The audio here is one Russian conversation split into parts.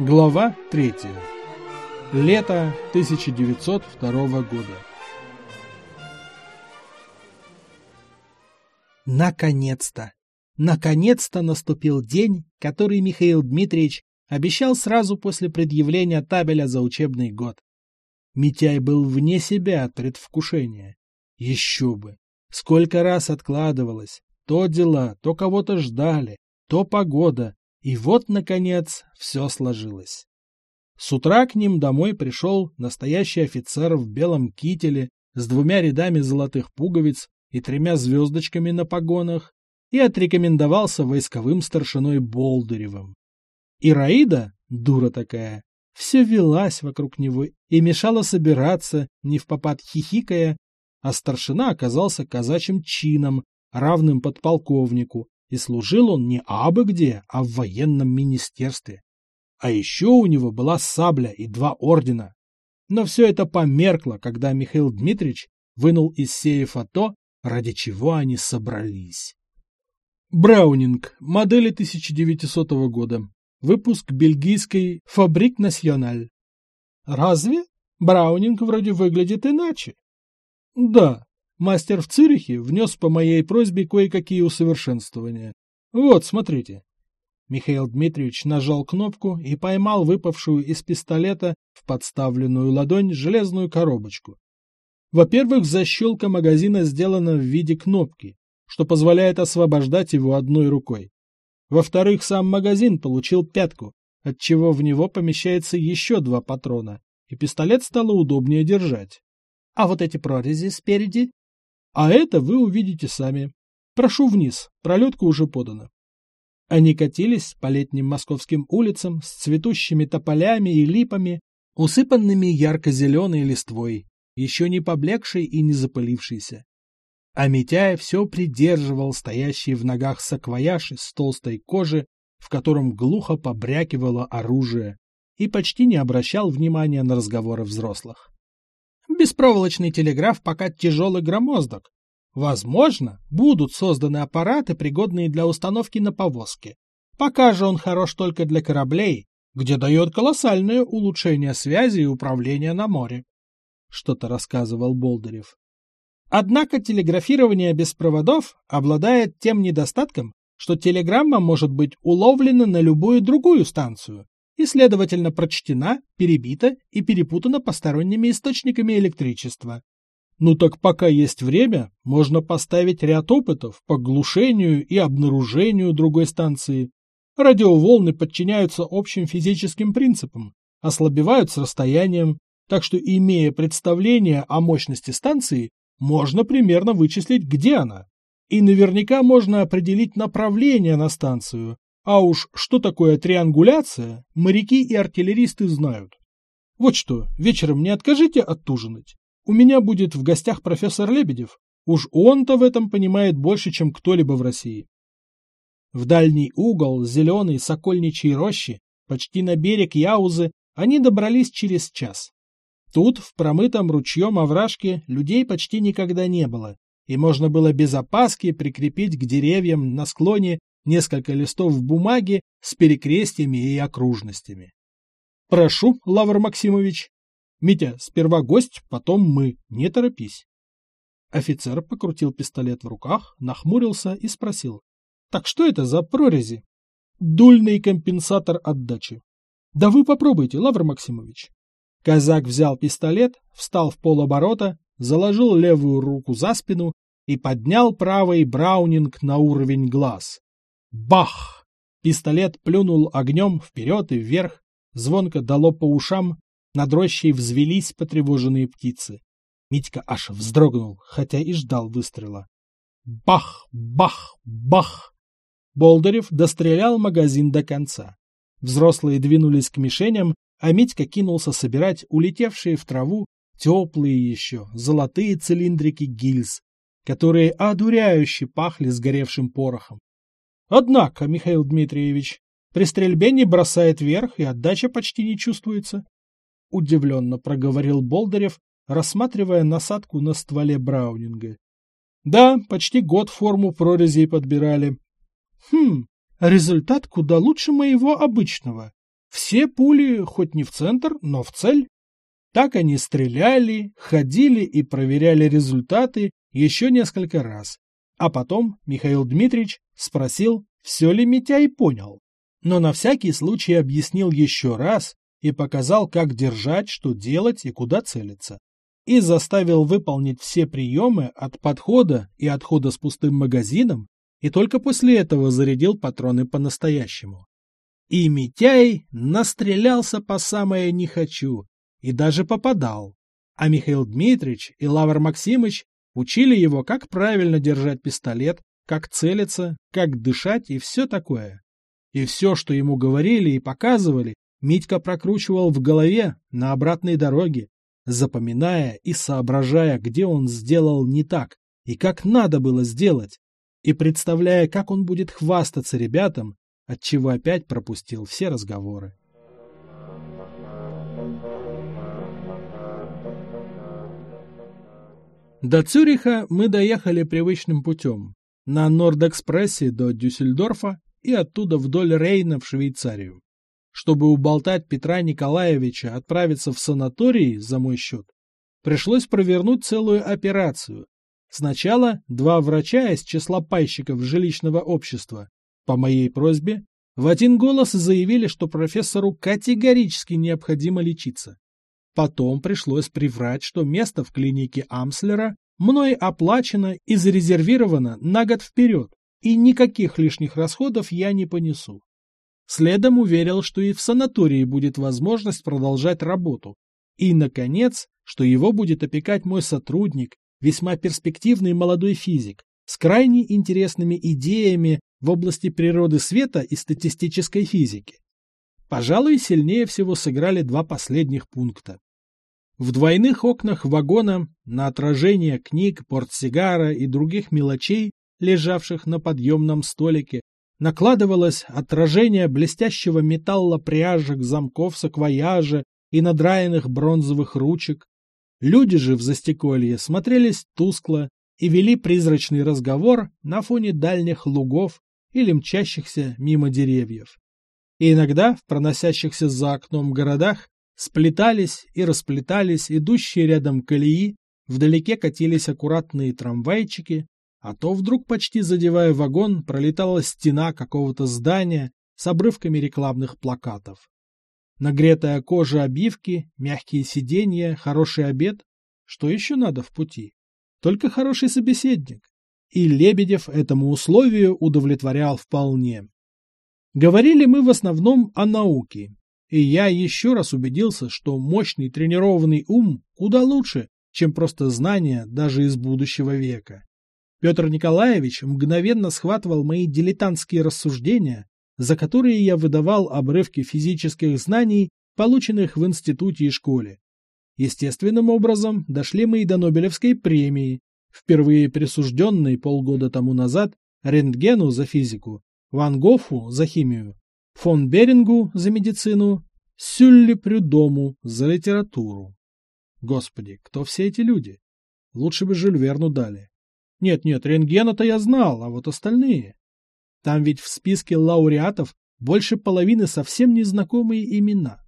Глава 3. Лето 1902 года. Наконец-то! Наконец-то наступил день, который Михаил Дмитриевич обещал сразу после предъявления табеля за учебный год. Митяй был вне себя от предвкушения. Еще бы! Сколько раз откладывалось. То дела, то кого-то ждали, то погода. И вот, наконец, все сложилось. С утра к ним домой пришел настоящий офицер в белом кителе с двумя рядами золотых пуговиц и тремя звездочками на погонах и отрекомендовался войсковым старшиной Болдыревым. Ираида, дура такая, все велась вокруг него и мешала собираться, не в попад хихикая, а старшина оказался казачьим чином, равным подполковнику, и служил он не абы где, а в военном министерстве. А еще у него была сабля и два ордена. Но все это померкло, когда Михаил Дмитриевич вынул из сейфа то, ради чего они собрались. Браунинг, модели 1900 года. Выпуск бельгийской «Фабрик Националь». Разве? Браунинг вроде выглядит иначе. Да, мастер в Цюрихе внес по моей просьбе кое-какие усовершенствования. Вот, смотрите. Михаил Дмитриевич нажал кнопку и поймал выпавшую из пистолета в подставленную ладонь железную коробочку. Во-первых, защелка магазина сделана в виде кнопки, что позволяет освобождать его одной рукой. Во-вторых, сам магазин получил пятку, отчего в него помещается еще два патрона, и пистолет стало удобнее держать. А вот эти прорези спереди? А это вы увидите сами. Прошу вниз, пролетка уже подана. Они катились по летним московским улицам с цветущими тополями и липами, усыпанными ярко-зеленой листвой, еще не поблекшей и не запылившейся. А Митяй все придерживал стоящий в ногах саквояж из толстой кожи, в котором глухо побрякивало оружие, и почти не обращал внимания на разговоры взрослых. Беспроволочный телеграф пока тяжелый громоздок. Возможно, будут созданы аппараты, пригодные для установки на повозке. Пока же он хорош только для кораблей, где дает колоссальное улучшение связи и управления на море. Что-то рассказывал Болдырев. Однако телеграфирование без проводов обладает тем недостатком, что телеграмма может быть уловлена на любую другую станцию и, следовательно, прочтена, перебита и перепутана посторонними источниками электричества. Ну так пока есть время, можно поставить ряд опытов по глушению и обнаружению другой станции. Радиоволны подчиняются общим физическим принципам, ослабевают с расстоянием, так что, имея представление о мощности станции, можно примерно вычислить, где она. И наверняка можно определить направление на станцию. А уж что такое триангуляция, моряки и артиллеристы знают. Вот что, вечером не откажите отужинать. У меня будет в гостях профессор Лебедев. Уж он-то в этом понимает больше, чем кто-либо в России. В дальний угол зеленой сокольничьей рощи, почти на берег Яузы, они добрались через час. Тут, в промытом ручьем овражке, людей почти никогда не было, и можно было без опаски прикрепить к деревьям на склоне несколько листов бумаги с перекрестьями и окружностями. «Прошу, Лавр Максимович. Митя, сперва гость, потом мы, не торопись». Офицер покрутил пистолет в руках, нахмурился и спросил. «Так что это за прорези?» «Дульный компенсатор отдачи». «Да вы попробуйте, Лавр Максимович». Казак взял пистолет, встал в полоборота, заложил левую руку за спину и поднял правый браунинг на уровень глаз. Бах! Пистолет плюнул огнем вперед и вверх, звонко дало по ушам, над рощей взвелись потревоженные птицы. Митька аж вздрогнул, хотя и ждал выстрела. Бах! Бах! Бах! Болдырев дострелял магазин до конца. Взрослые двинулись к мишеням, а Митька кинулся собирать улетевшие в траву теплые еще золотые цилиндрики гильз, которые одуряюще пахли сгоревшим порохом. Однако, Михаил Дмитриевич, при стрельбе не бросает вверх, и отдача почти не чувствуется. Удивленно проговорил Болдырев, рассматривая насадку на стволе Браунинга. Да, почти год форму прорезей подбирали. Хм, результат куда лучше моего обычного. Все пули, хоть не в центр, но в цель. Так они стреляли, ходили и проверяли результаты еще несколько раз. А потом Михаил Дмитриевич спросил, все ли Митяй понял. Но на всякий случай объяснил еще раз и показал, как держать, что делать и куда целиться. И заставил выполнить все приемы от подхода и отхода с пустым магазином, и только после этого зарядил патроны по-настоящему. И Митяй настрелялся по самое не хочу, и даже попадал. А Михаил Дмитриевич и Лавр Максимыч учили его, как правильно держать пистолет, как целиться, как дышать и все такое. И все, что ему говорили и показывали, Митька прокручивал в голове на обратной дороге, запоминая и соображая, где он сделал не так и как надо было сделать, и представляя, как он будет хвастаться ребятам, отчего опять пропустил все разговоры. До Цюриха мы доехали привычным путем. На Норд-экспрессе до Дюссельдорфа и оттуда вдоль Рейна в Швейцарию. Чтобы уболтать Петра Николаевича отправиться в санаторий за мой счет, пришлось провернуть целую операцию. Сначала два врача из числа пайщиков жилищного общества по моей просьбе, в один голос заявили, что профессору категорически необходимо лечиться. Потом пришлось приврать, что место в клинике Амслера мной оплачено и зарезервировано на год вперед, и никаких лишних расходов я не понесу. Следом уверил, что и в санатории будет возможность продолжать работу. И, наконец, что его будет опекать мой сотрудник, весьма перспективный молодой физик, с крайне интересными идеями в области природы света и статистической физики. Пожалуй, сильнее всего сыграли два последних пункта. В двойных окнах вагона на отражение книг, портсигара и других мелочей, лежавших на подъемном столике, накладывалось отражение блестящего металла пряжек, замков саквояжа и надраенных бронзовых ручек. Люди же в застеколье смотрелись тускло и вели призрачный разговор на фоне дальних лугов или мчащихся мимо деревьев. И иногда в проносящихся за окном городах сплетались и расплетались идущие рядом колеи, вдалеке катились аккуратные трамвайчики, а то вдруг, почти задевая вагон, пролетала стена какого-то здания с обрывками рекламных плакатов. Нагретая кожа обивки, мягкие сиденья, хороший обед. Что еще надо в пути? Только хороший собеседник и Лебедев этому условию удовлетворял вполне. Говорили мы в основном о науке, и я еще раз убедился, что мощный тренированный ум куда лучше, чем просто знания даже из будущего века. Петр Николаевич мгновенно схватывал мои дилетантские рассуждения, за которые я выдавал обрывки физических знаний, полученных в институте и школе. Естественным образом дошли мы и до Нобелевской премии, впервые присужденный полгода тому назад Рентгену за физику, Ван Гофу за химию, фон Берингу за медицину, Сюлли Прюдому за литературу. Господи, кто все эти люди? Лучше бы Жюль Верну дали. Нет-нет, рентгена-то я знал, а вот остальные. Там ведь в списке лауреатов больше половины совсем незнакомые имена.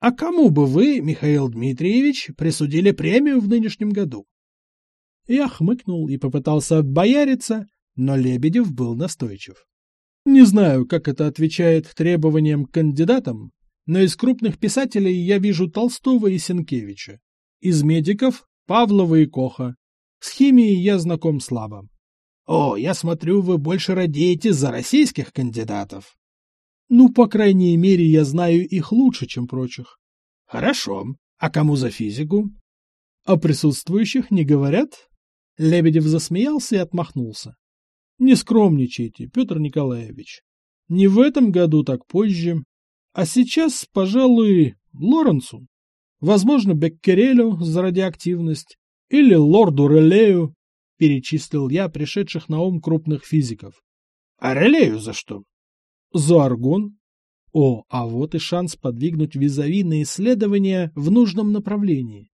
А кому бы вы, Михаил Дмитриевич, присудили премию в нынешнем году? Я хмыкнул и попытался отбояриться, но Лебедев был настойчив. Не знаю, как это отвечает требованиям к кандидатам, но из крупных писателей я вижу Толстого и Сенкевича. Из медиков – Павлова и Коха. С химией я знаком слабо. О, я смотрю, вы больше радеете за российских кандидатов. Ну, по крайней мере, я знаю их лучше, чем прочих. Хорошо. А кому за физику? О присутствующих не говорят? Лебедев засмеялся и отмахнулся. Не скромничайте, Петр Николаевич. Не в этом году, так позже. А сейчас, пожалуй, Лоренцу. Возможно, Беккерелю за радиоактивность. Или лорду Релею, перечислил я пришедших на ум крупных физиков. А Релею за что? За аргон. О, а вот и шанс подвигнуть визави на исследования в нужном направлении.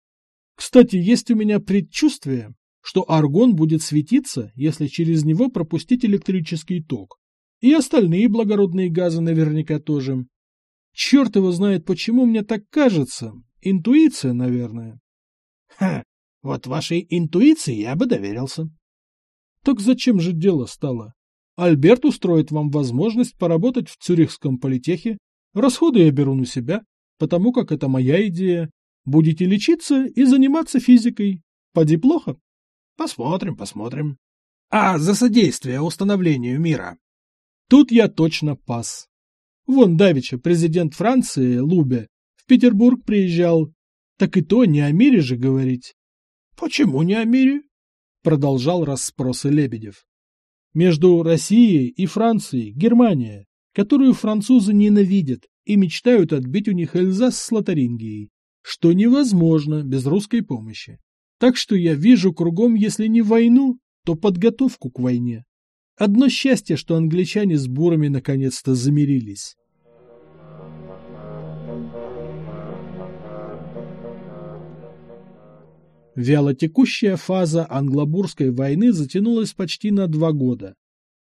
Кстати, есть у меня предчувствие, что аргон будет светиться, если через него пропустить электрический ток. И остальные благородные газы наверняка тоже. Черт его знает, почему мне так кажется. Интуиция, наверное. Ха, вот вашей интуиции я бы доверился. Так зачем же дело стало? Альберт устроит вам возможность поработать в Цюрихском политехе. Расходы я беру на себя, потому как это моя идея. Будете лечиться и заниматься физикой. Поди плохо? Посмотрим, посмотрим. А за содействие установлению мира? Тут я точно пас. Вон Давича, президент Франции, Лубе, в Петербург приезжал. Так и то не о мире же говорить. Почему не о мире? Продолжал расспросы Лебедев. Между Россией и Францией Германия, которую французы ненавидят и мечтают отбить у них Эльзас с Лотарингией, что невозможно без русской помощи. Так что я вижу кругом, если не войну, то подготовку к войне. Одно счастье, что англичане с бурами наконец-то замирились. Вялотекущая фаза англобурской войны затянулась почти на два года.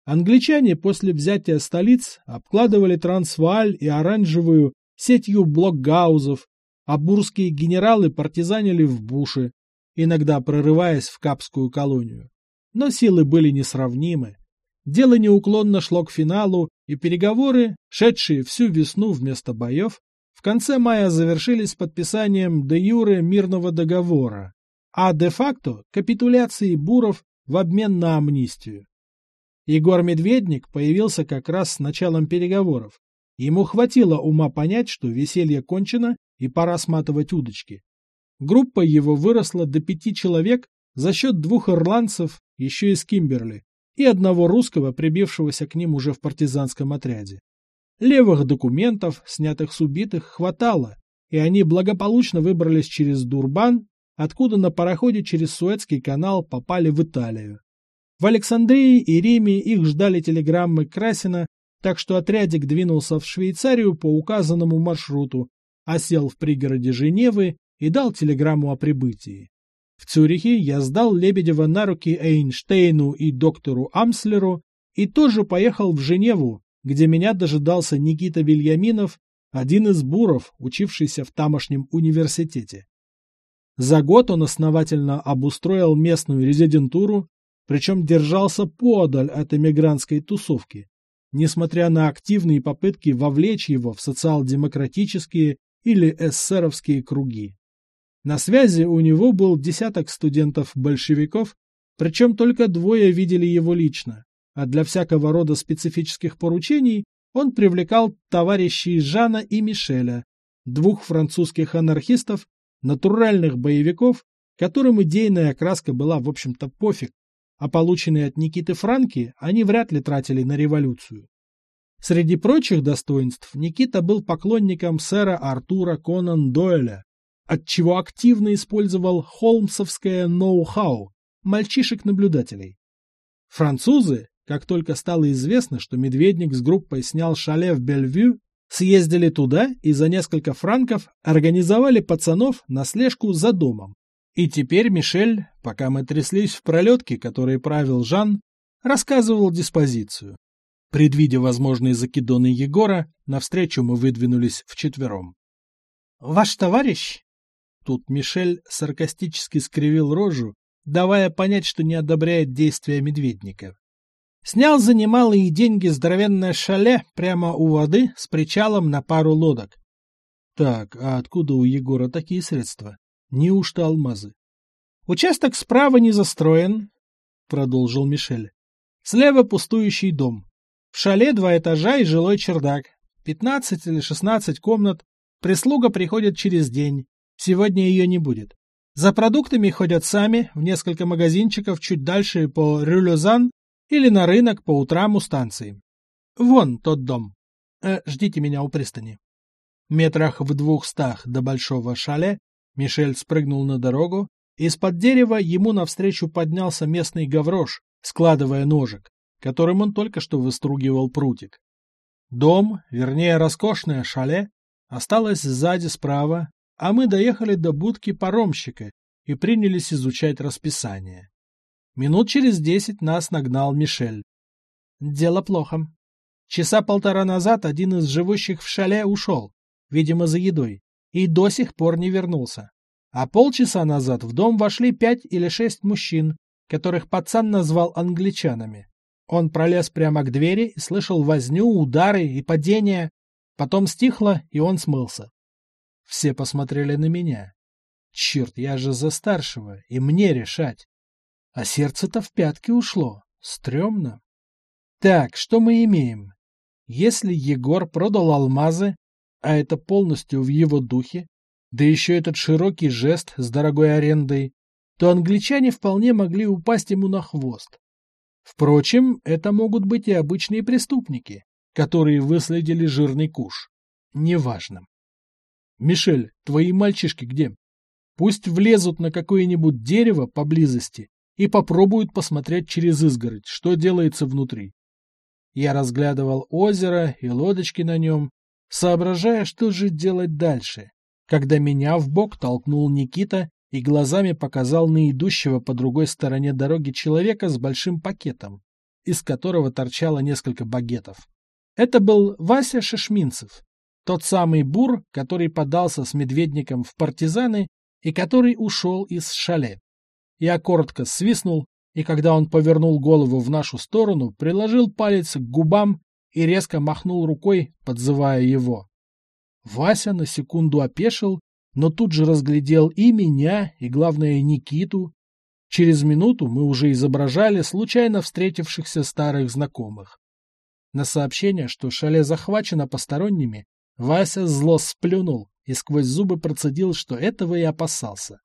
Англичане после взятия столиц обкладывали Трансвааль и Оранжевую сетью блокгаузов, а бурские генералы партизанили в Буше, иногда прорываясь в Капскую колонию. Но силы были несравнимы. Дело неуклонно шло к финалу, и переговоры, шедшие всю весну вместо боев, в конце мая завершились подписанием де юре мирного договора, а де-факто капитуляцией буров в обмен на амнистию. Егор Медведник появился как раз с началом переговоров. Ему хватило ума понять, что веселье кончено и пора сматывать удочки. Группа его выросла до пяти человек за счет двух ирландцев, еще из Кимберли, и одного русского, прибившегося к ним уже в партизанском отряде. Левых документов, снятых с убитых, хватало, и они благополучно выбрались через Дурбан, откуда на пароходе через Суэцкий канал попали в Италию. В Александрии и Риме их ждали телеграммы Красина, так что отрядик двинулся в Швейцарию по указанному маршруту, осел в пригороде Женевы и дал телеграмму о прибытии. В Цюрихе я сдал Лебедева на руки Эйнштейну и доктору Амслеру и тоже поехал в Женеву, где меня дожидался Никита Вильяминов, один из буров, учившийся в тамошнем университете. За год он основательно обустроил местную резидентуру, причем держался подаль от эмигрантской тусовки, несмотря на активные попытки вовлечь его в социал-демократические или эсеровские круги. На связи у него был десяток студентов-большевиков, причем только двое видели его лично, а для всякого рода специфических поручений он привлекал товарищей Жана и Мишеля, двух французских анархистов, натуральных боевиков, которым идейная окраска была, в общем-то, пофиг, а полученные от Никиты Франки они вряд ли тратили на революцию. Среди прочих достоинств Никита был поклонником сэра Артура Конан Дойля, отчего активно использовал холмсовское ноу-хау мальчишек-наблюдателей. Французы, как только стало известно, что Медведник с группой снял шале в Бельвю, съездили туда и за несколько франков организовали пацанов на слежку за домом. И теперь Мишель, пока мы тряслись в пролетке, которой правил Жан, рассказывал диспозицию. Предвидя возможные закидоны Егора, навстречу мы выдвинулись вчетвером. «Ваш товарищ, Тут Мишель саркастически скривил рожу, давая понять, что не одобряет действия медведника. Снял за немалые деньги здоровенное шале прямо у воды с причалом на пару лодок. Так, а откуда у Егора такие средства? Неужто алмазы? Участок справа не застроен, продолжил Мишель. Слева пустующий дом. В шале два этажа и жилой чердак. Пятнадцать или шестнадцать комнат. Прислуга приходит через день. Сегодня ее не будет. За продуктами ходят сами в несколько магазинчиков чуть дальше по Рюлюзан или на рынок по утрам у станции. Вон тот дом. Э, ждите меня у пристани. Метрах в двухстах до большого шале Мишель спрыгнул на дорогу, и из-под дерева ему навстречу поднялся местный гаврош, складывая ножик, которым он только что выстругивал прутик. Дом, вернее роскошное шале, осталось сзади справа, а мы доехали до будки паромщика и принялись изучать расписание. Минут через десять нас нагнал Мишель. Дело плохо. Часа полтора назад один из живущих в шале ушел. видимо, за едой, и до сих пор не вернулся. А полчаса назад в дом вошли пять или шесть мужчин, которых пацан назвал англичанами. Он пролез прямо к двери и слышал возню, удары и падения. Потом стихло, и он смылся. Все посмотрели на меня. Черт, я же за старшего, и мне решать. А сердце-то в пятки ушло. Стремно. Так, что мы имеем? Если Егор продал алмазы, а это полностью в его духе, да еще этот широкий жест с дорогой арендой, то англичане вполне могли упасть ему на хвост. Впрочем, это могут быть и обычные преступники, которые выследили жирный куш. Неважно. «Мишель, твои мальчишки где?» Пусть влезут на какое-нибудь дерево поблизости и попробуют посмотреть через изгородь, что делается внутри. Я разглядывал озеро и лодочки на нем, соображая, что же делать дальше, когда меня в бок толкнул Никита и глазами показал на идущего по другой стороне дороги человека с большим пакетом, из которого торчало несколько багетов. Это был Вася Шишминцев, тот самый бур, который подался с медведником в партизаны и который ушел из шале. Я коротко свистнул, и когда он повернул голову в нашу сторону, приложил палец к губам и резко махнул рукой, подзывая его. Вася на секунду опешил но тут же разглядел и меня, и, главное, Никиту. Через минуту мы уже изображали случайно встретившихся старых знакомых. На сообщение, что шале захвачено посторонними, Вася зло сплюнул и сквозь зубы процедил, что этого и опасался.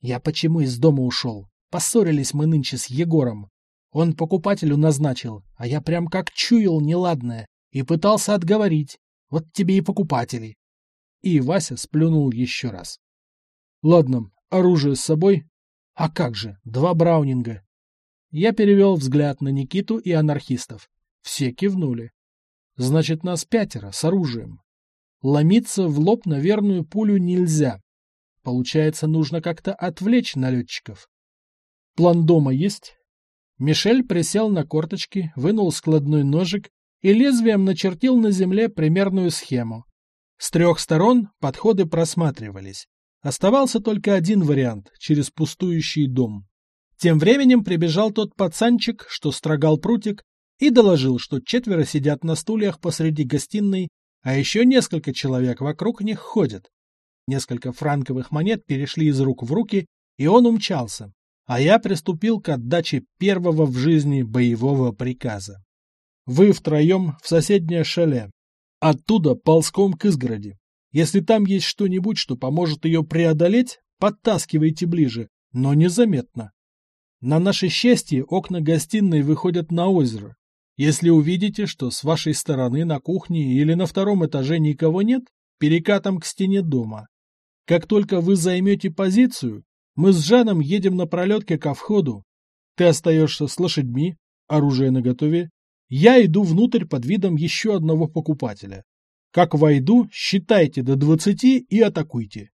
Я почему из дома ушел? Поссорились мы нынче с Егором. Он покупателю назначил, а я прям как чуял неладное и пытался отговорить. Вот тебе и покупатели. И Вася сплюнул еще раз. Ладно, оружие с собой? А как же, два браунинга. Я перевел взгляд на Никиту и анархистов. Все кивнули. Значит, нас пятеро с оружием. Ломиться в лоб на верную пулю нельзя. Получается, нужно как-то отвлечь налетчиков. План дома есть? Мишель присел на корточки, вынул складной ножик и лезвием начертил на земле примерную схему. С трех сторон подходы просматривались. Оставался только один вариант – через пустующий дом. Тем временем прибежал тот пацанчик, что строгал прутик, и доложил, что четверо сидят на стульях посреди гостиной, а еще несколько человек вокруг них ходят. Несколько франковых монет перешли из рук в руки, и он умчался, а я приступил к отдаче первого в жизни боевого приказа. Вы втроем в соседнее шале, Оттуда ползком к изгороди. Если там есть что-нибудь, что поможет ее преодолеть, подтаскивайте ближе, но незаметно. На наше счастье окна гостиной выходят на озеро. Если увидите, что с вашей стороны на кухне или на втором этаже никого нет, перекатом к стене дома. Как только вы займете позицию, мы с Жаном едем на пролетке ко входу. Ты остаешься с лошадьми, оружие наготове, я иду внутрь под видом еще одного покупателя. Как войду, считайте до двадцати и атакуйте.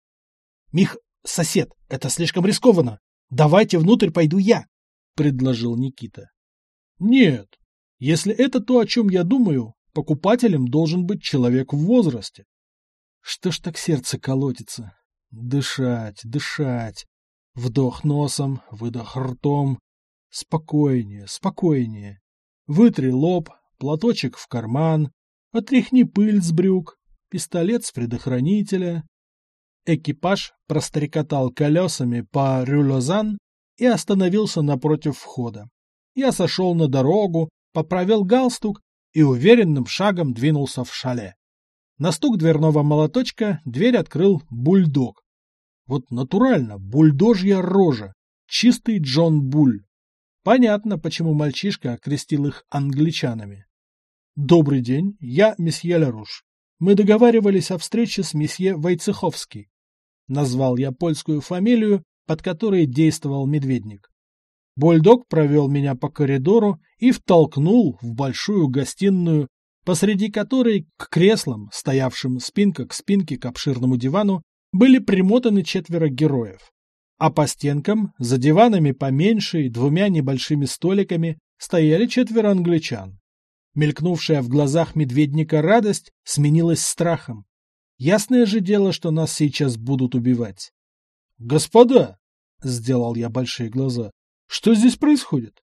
Мих, сосед, это слишком рискованно. Давайте внутрь пойду я, предложил Никита. Нет, если это то, о чем я думаю, покупателем должен быть человек в возрасте. Что ж так сердце колотится? Дышать, дышать. Вдох носом, выдох ртом. Спокойнее, спокойнее. Вытри лоб, платочек в карман, отряхни пыль с брюк, пистолет с предохранителя. Экипаж прострекотал колесами по Рюлозан и остановился напротив входа. Я сошел на дорогу, поправил галстук и уверенным шагом двинулся в шале. На стук дверного молоточка дверь открыл бульдог. Вот натурально, бульдожья рожа, чистый Джон Буль. Понятно, почему мальчишка окрестил их англичанами. «Добрый день, я месье Ларуш. Мы договаривались о встрече с месье Войцеховский». Назвал я польскую фамилию, под которой действовал медведник. Бульдог провел меня по коридору и втолкнул в большую гостиную, посреди которой к креслам, стоявшим спинка к спинке к обширному дивану, были примотаны четверо героев а по стенкам, за диванами поменьше и двумя небольшими столиками, стояли четверо англичан. Мелькнувшая в глазах медведника радость сменилась страхом. Ясное же дело, что нас сейчас будут убивать. «Господа!» — сделал я большие глаза. «Что здесь происходит?»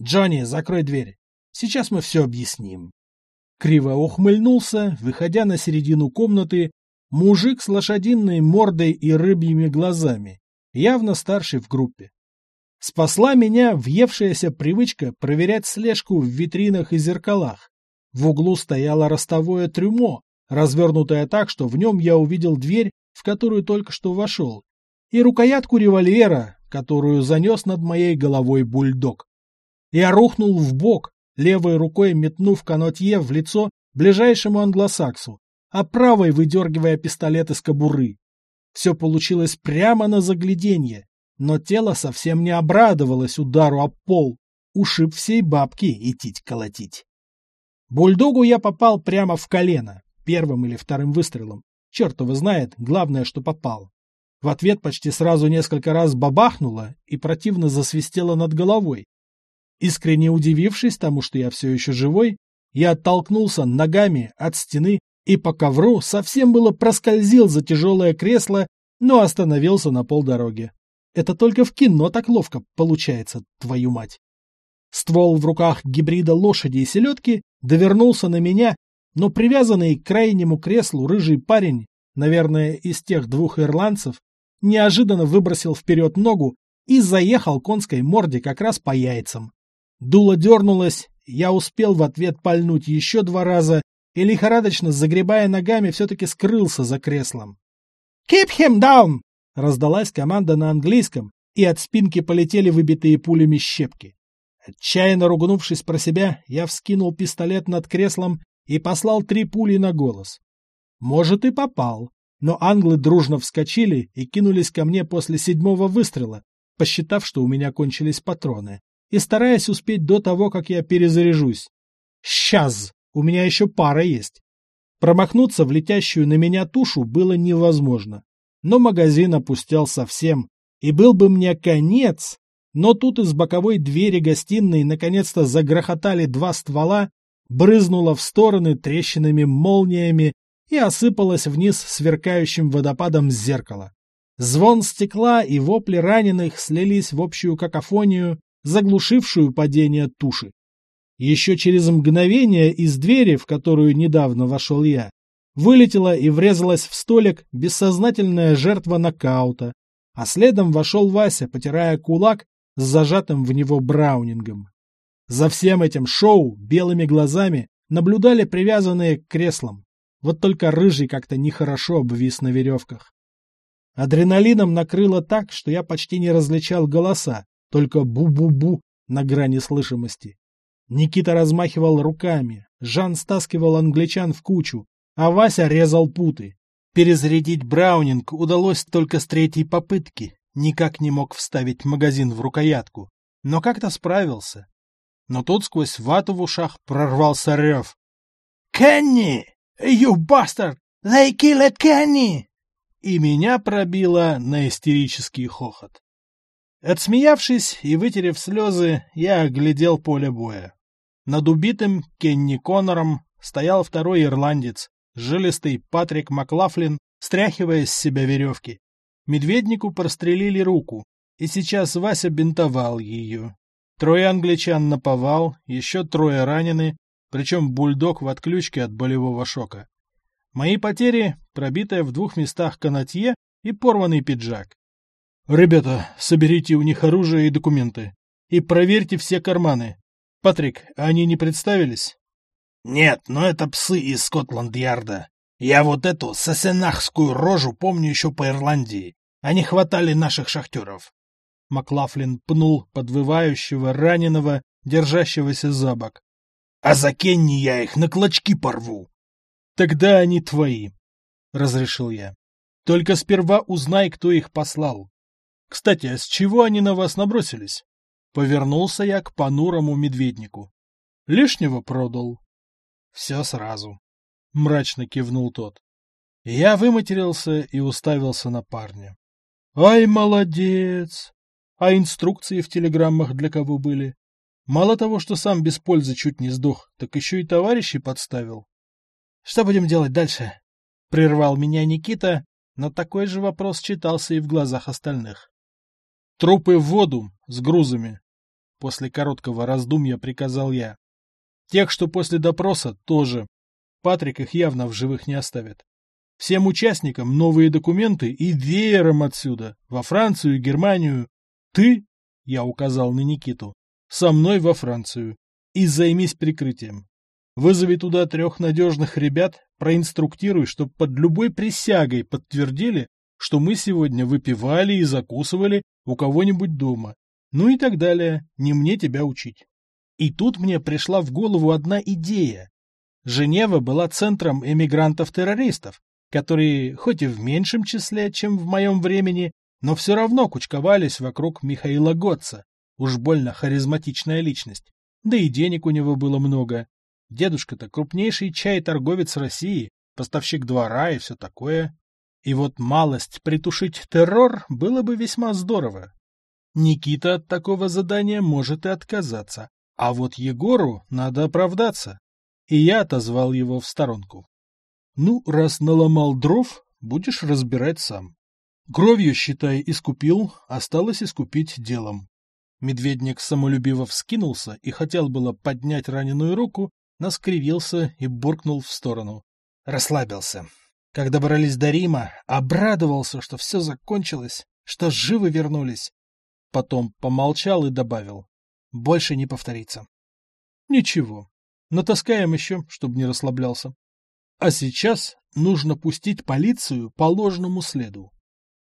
«Джонни, закрой дверь. Сейчас мы все объясним». Криво ухмыльнулся, выходя на середину комнаты, мужик с лошадиной мордой и рыбьими глазами, явно старший в группе. Спасла меня въевшаяся привычка проверять слежку в витринах и зеркалах. В углу стояло ростовое трюмо, развернутое так, что в нем я увидел дверь, в которую только что вошел, и рукоятку револьвера, которую занес над моей головой бульдог. Я рухнул в бок, левой рукой метнув канотье в лицо ближайшему англосаксу, а правой выдергивая пистолет из кобуры. Все получилось прямо на загляденье, но тело совсем не обрадовалось удару об пол, ушиб всей бабки идти колотить. Бульдогу я попал прямо в колено, первым или вторым выстрелом. Черт его знает, главное, что попал. В ответ почти сразу несколько раз бабахнуло и противно засвистело над головой. Искренне удивившись тому, что я все еще живой, я оттолкнулся ногами от стены и по ковру совсем было проскользил за тяжелое кресло, но остановился на полдороги. Это только в кино так ловко получается, твою мать. Ствол в руках гибрида лошади и селедки довернулся на меня, но привязанный к крайнему креслу рыжий парень, наверное, из тех двух ирландцев, неожиданно выбросил вперед ногу и заехал конской морде как раз по яйцам. Дуло дернулось, я успел в ответ пальнуть еще два раза и, лихорадочно загребая ногами, все-таки скрылся за креслом. «Keep him down!» — раздалась команда на английском, и от спинки полетели выбитые пулями щепки. Отчаянно ругнувшись про себя, я вскинул пистолет над креслом и послал три пули на голос. Может, и попал, но англы дружно вскочили и кинулись ко мне после седьмого выстрела, посчитав, что у меня кончились патроны, и стараясь успеть до того, как я перезаряжусь. «Сейчас! У меня еще пара есть!» Промахнуться в летящую на меня тушу было невозможно, но магазин опустел совсем, и был бы мне конец, но тут из боковой двери гостиной наконец-то загрохотали два ствола, брызнуло в стороны трещинами молниями и осыпалось вниз сверкающим водопадом зеркало. Звон стекла и вопли раненых слились в общую какофонию, заглушившую падение туши. Еще через мгновение из двери, в которую недавно вошел я, вылетела и врезалась в столик бессознательная жертва нокаута, а следом вошел Вася, потирая кулак с зажатым в него браунингом. За всем этим шоу белыми глазами наблюдали привязанные к креслам. Вот только рыжий как-то нехорошо обвис на веревках. Адреналином накрыло так, что я почти не различал голоса, только бу-бу-бу на грани слышимости. Никита размахивал руками, Жан стаскивал англичан в кучу, а Вася резал путы. Перезарядить Браунинг удалось только с третьей попытки, никак не мог вставить магазин в рукоятку, но как-то справился. Но тут сквозь вату в ушах прорвался рев. «Кенни! You bastard! They killed Kenny!» И меня пробило на истерический хохот. Отсмеявшись и вытерев слезы, я оглядел поле боя. Над убитым Кенни Коннором стоял второй ирландец, жилистый Патрик Маклафлин, стряхивая с себя веревки. Медведнику прострелили руку, и сейчас Вася бинтовал ее. Трое англичан наповал, еще трое ранены, причем бульдог в отключке от болевого шока. Мои потери — пробитая в двух местах канатье и порванный пиджак. «Ребята, соберите у них оружие и документы. И проверьте все карманы. Патрик, они не представились?» «Нет, но это псы из Скотланд-Ярда. Я вот эту сосенахскую рожу помню еще по Ирландии. Они хватали наших шахтеров». Маклафлин пнул подвывающего, раненого, держащегося за бок а за Кенни я их на клочки порву. Тогда они твои, — разрешил я. Только сперва узнай, кто их послал. Кстати, а с чего они на вас набросились? Повернулся я к понурому медведнику. Лишнего продал. Все сразу. Мрачно кивнул тот. Я выматерился и уставился на парня. Ай, молодец! А инструкции в телеграммах для кого были? Мало того, что сам без пользы чуть не сдох, так еще и товарищей подставил. Что будем делать дальше? — прервал меня Никита, но такой же вопрос читался и в глазах остальных. «Трупы в воду с грузами», — после короткого раздумья приказал я. «Тех, что после допроса, тоже. Патрик их явно в живых не оставит. Всем участникам новые документы и веером отсюда, во Францию, Германию. Ты, — я указал на Никиту, — со мной во Францию. И займись прикрытием. Вызови туда трех надежных ребят, проинструктируй, чтоб под любой присягой подтвердили, что мы сегодня выпивали и закусывали у кого-нибудь дома. Ну и так далее. Не мне тебя учить. И тут мне пришла в голову одна идея. Женева была центром эмигрантов-террористов, которые, хоть и в меньшем числе, чем в моем времени, но все равно кучковались вокруг Михаила Готца, уж больно харизматичная личность. Да и денег у него было много. Дедушка-то крупнейший чай-торговец России, поставщик двора и все такое. И вот малость притушить террор было бы весьма здорово. Никита от такого задания может и отказаться, а вот Егору надо оправдаться. И я отозвал его в сторонку. Ну, раз наломал дров, будешь разбирать сам. Кровью, считай, искупил, осталось искупить делом. Медведник самолюбиво вскинулся и хотел было поднять раненую руку, но скривился и буркнул в сторону. Расслабился. Как добрались до Рима, обрадовался, что все закончилось, что живы вернулись. Потом помолчал и добавил. Больше не повторится. Ничего. Натаскаем еще, чтобы не расслаблялся. А сейчас нужно пустить полицию по ложному следу.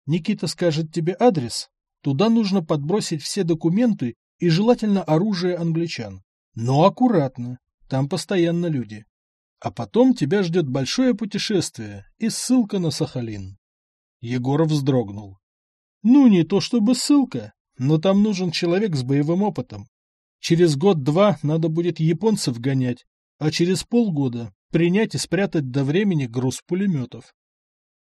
Никита скажет тебе адрес, туда нужно подбросить все документы и желательно оружие англичан. Но аккуратно, там постоянно люди. А потом тебя ждет большое путешествие и ссылка на Сахалин. Егоров вздрогнул. Ну, не то чтобы ссылка, но там нужен человек с боевым опытом. Через год-два надо будет японцев гонять, а через полгода принять и спрятать до времени груз пулеметов.